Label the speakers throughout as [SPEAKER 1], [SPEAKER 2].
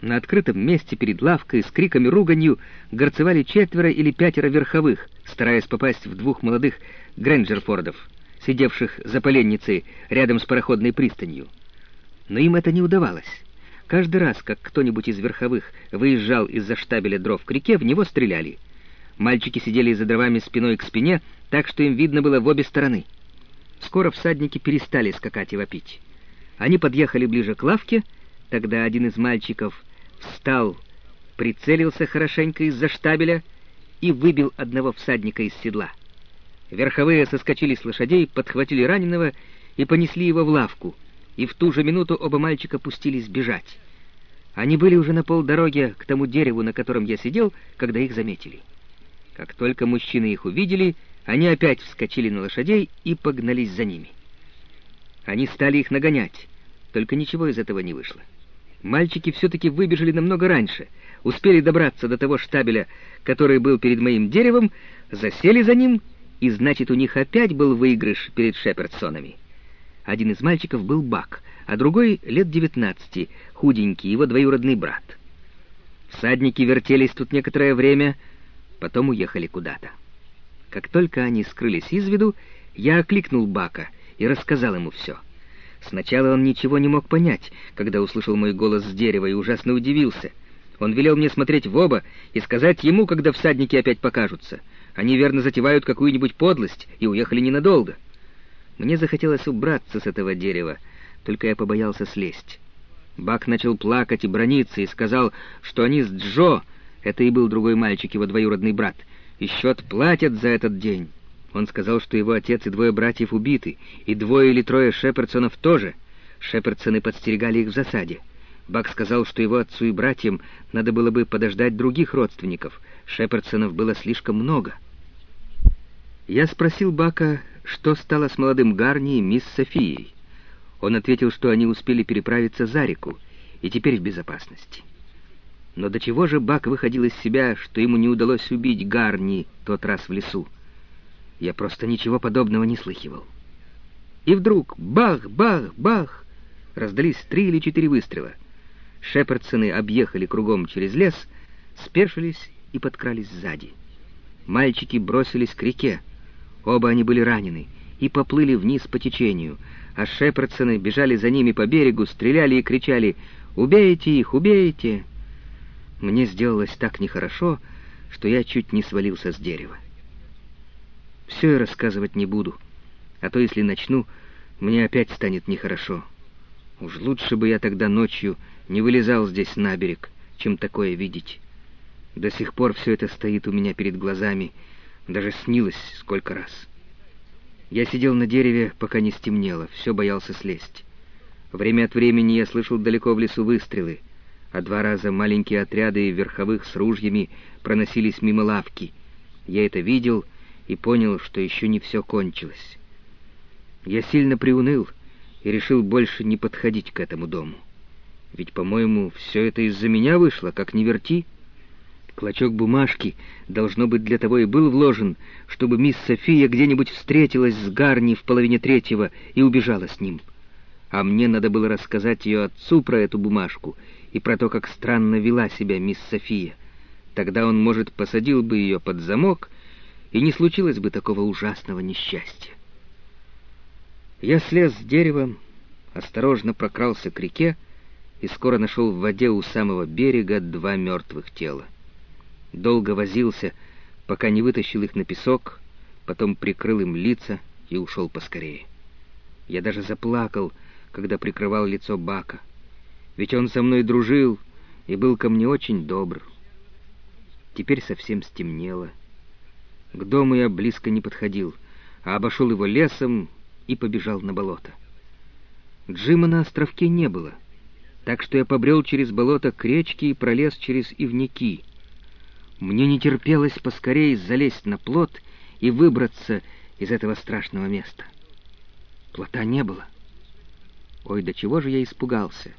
[SPEAKER 1] На открытом месте перед лавкой с криками руганью горцевали четверо или пятеро верховых, стараясь попасть в двух молодых Грэнджерфордов, сидевших за поленницей рядом с пароходной пристанью. Но им это не удавалось. Каждый раз, как кто-нибудь из верховых выезжал из-за штабеля дров к реке, в него стреляли. Мальчики сидели за дровами спиной к спине, так что им видно было в обе стороны. Скоро всадники перестали скакать и вопить. Они подъехали ближе к лавке, тогда один из мальчиков встал, прицелился хорошенько из-за штабеля и выбил одного всадника из седла. Верховые соскочили с лошадей, подхватили раненого и понесли его в лавку — и в ту же минуту оба мальчика пустились бежать. Они были уже на полдороге к тому дереву, на котором я сидел, когда их заметили. Как только мужчины их увидели, они опять вскочили на лошадей и погнались за ними. Они стали их нагонять, только ничего из этого не вышло. Мальчики все-таки выбежали намного раньше, успели добраться до того штабеля, который был перед моим деревом, засели за ним, и значит, у них опять был выигрыш перед Шеперсонами. Один из мальчиков был Бак, а другой — лет девятнадцати, худенький, его двоюродный брат. Всадники вертелись тут некоторое время, потом уехали куда-то. Как только они скрылись из виду, я окликнул Бака и рассказал ему все. Сначала он ничего не мог понять, когда услышал мой голос с дерева, и ужасно удивился. Он велел мне смотреть в оба и сказать ему, когда всадники опять покажутся. Они верно затевают какую-нибудь подлость и уехали ненадолго. Мне захотелось убраться с этого дерева, только я побоялся слезть. Бак начал плакать и брониться и сказал, что они с Джо, это и был другой мальчик, его двоюродный брат, еще отплатят за этот день. Он сказал, что его отец и двое братьев убиты, и двое или трое Шеперсонов тоже. Шеперсоны подстерегали их в засаде. Бак сказал, что его отцу и братьям надо было бы подождать других родственников. Шеперсонов было слишком много. Я спросил Бака, что стало с молодым Гарни и мисс Софией. Он ответил, что они успели переправиться за реку и теперь в безопасности. Но до чего же Бак выходил из себя, что ему не удалось убить Гарни тот раз в лесу? Я просто ничего подобного не слыхивал. И вдруг бах, бах, бах! Раздались три или четыре выстрела. Шепардсоны объехали кругом через лес, спешились и подкрались сзади. Мальчики бросились к реке. Оба они были ранены и поплыли вниз по течению, а шепардсоны бежали за ними по берегу, стреляли и кричали «Убейте их, убейте!». Мне сделалось так нехорошо, что я чуть не свалился с дерева. Все я рассказывать не буду, а то если начну, мне опять станет нехорошо. Уж лучше бы я тогда ночью не вылезал здесь на берег, чем такое видеть. До сих пор все это стоит у меня перед глазами — даже снилось сколько раз. Я сидел на дереве, пока не стемнело, все боялся слезть. Время от времени я слышал далеко в лесу выстрелы, а два раза маленькие отряды верховых с ружьями проносились мимо лавки. Я это видел и понял, что еще не все кончилось. Я сильно приуныл и решил больше не подходить к этому дому. Ведь, по-моему, все это из-за меня вышло, как ни верти. Клочок бумажки, должно быть, для того и был вложен, чтобы мисс София где-нибудь встретилась с Гарни в половине третьего и убежала с ним. А мне надо было рассказать ее отцу про эту бумажку и про то, как странно вела себя мисс София. Тогда он, может, посадил бы ее под замок, и не случилось бы такого ужасного несчастья. Я слез с дерева, осторожно прокрался к реке и скоро нашел в воде у самого берега два мертвых тела. Долго возился, пока не вытащил их на песок, потом прикрыл им лица и ушел поскорее. Я даже заплакал, когда прикрывал лицо Бака, ведь он со мной дружил и был ко мне очень добр. Теперь совсем стемнело. К дому я близко не подходил, а обошел его лесом и побежал на болото. Джима на островке не было, так что я побрел через болото к речке и пролез через ивники — мне не терпелось поскорее залезть на плот и выбраться из этого страшного места. Плота не было. Ой, до чего же я испугался.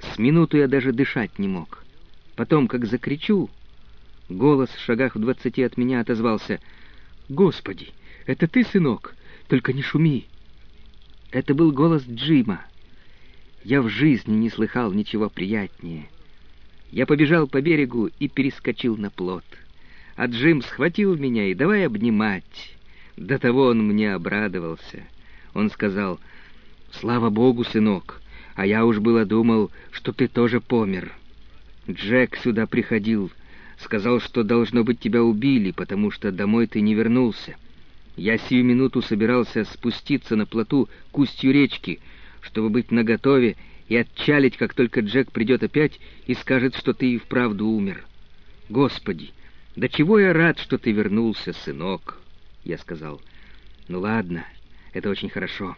[SPEAKER 1] С минуту я даже дышать не мог. Потом, как закричу, голос в шагах в двадцати от меня отозвался «Господи, это ты, сынок? Только не шуми!» Это был голос Джима. Я в жизни не слыхал ничего приятнее. Я побежал по берегу и перескочил на плот. А Джим схватил меня и давай обнимать. До того он мне обрадовался. Он сказал, «Слава Богу, сынок, а я уж было думал, что ты тоже помер. Джек сюда приходил, сказал, что, должно быть, тебя убили, потому что домой ты не вернулся. Я сию минуту собирался спуститься на плоту к устью речки, чтобы быть наготове и отчалить, как только Джек придет опять и скажет, что ты и вправду умер. Господи, да чего я рад, что ты вернулся, сынок!» Я сказал, «Ну ладно, это очень хорошо.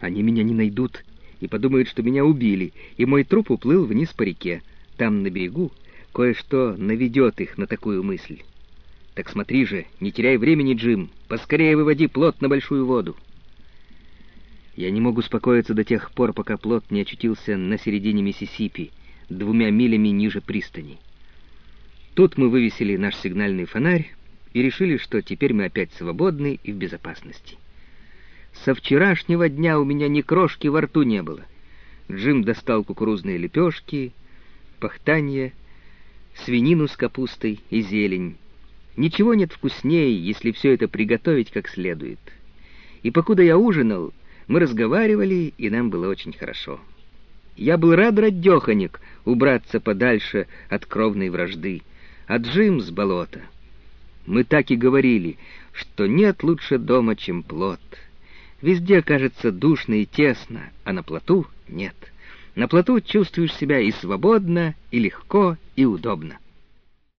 [SPEAKER 1] Они меня не найдут и подумают, что меня убили, и мой труп уплыл вниз по реке. Там, на берегу, кое-что наведет их на такую мысль. Так смотри же, не теряй времени, Джим, поскорее выводи плот на большую воду». Я не мог успокоиться до тех пор, пока плот не очутился на середине Миссисипи, двумя милями ниже пристани. Тут мы вывесили наш сигнальный фонарь и решили, что теперь мы опять свободны и в безопасности. Со вчерашнего дня у меня ни крошки во рту не было. Джим достал кукурузные лепешки, пахтанье, свинину с капустой и зелень. Ничего нет вкуснее, если все это приготовить как следует. И покуда я ужинал, мы разговаривали, и нам было очень хорошо. Я был рад, радеханик, убраться подальше от кровной вражды, а Джим с болота. Мы так и говорили, что нет лучше дома, чем плот. Везде кажется душно и тесно, а на плоту нет. На плоту чувствуешь себя и свободно, и легко, и удобно.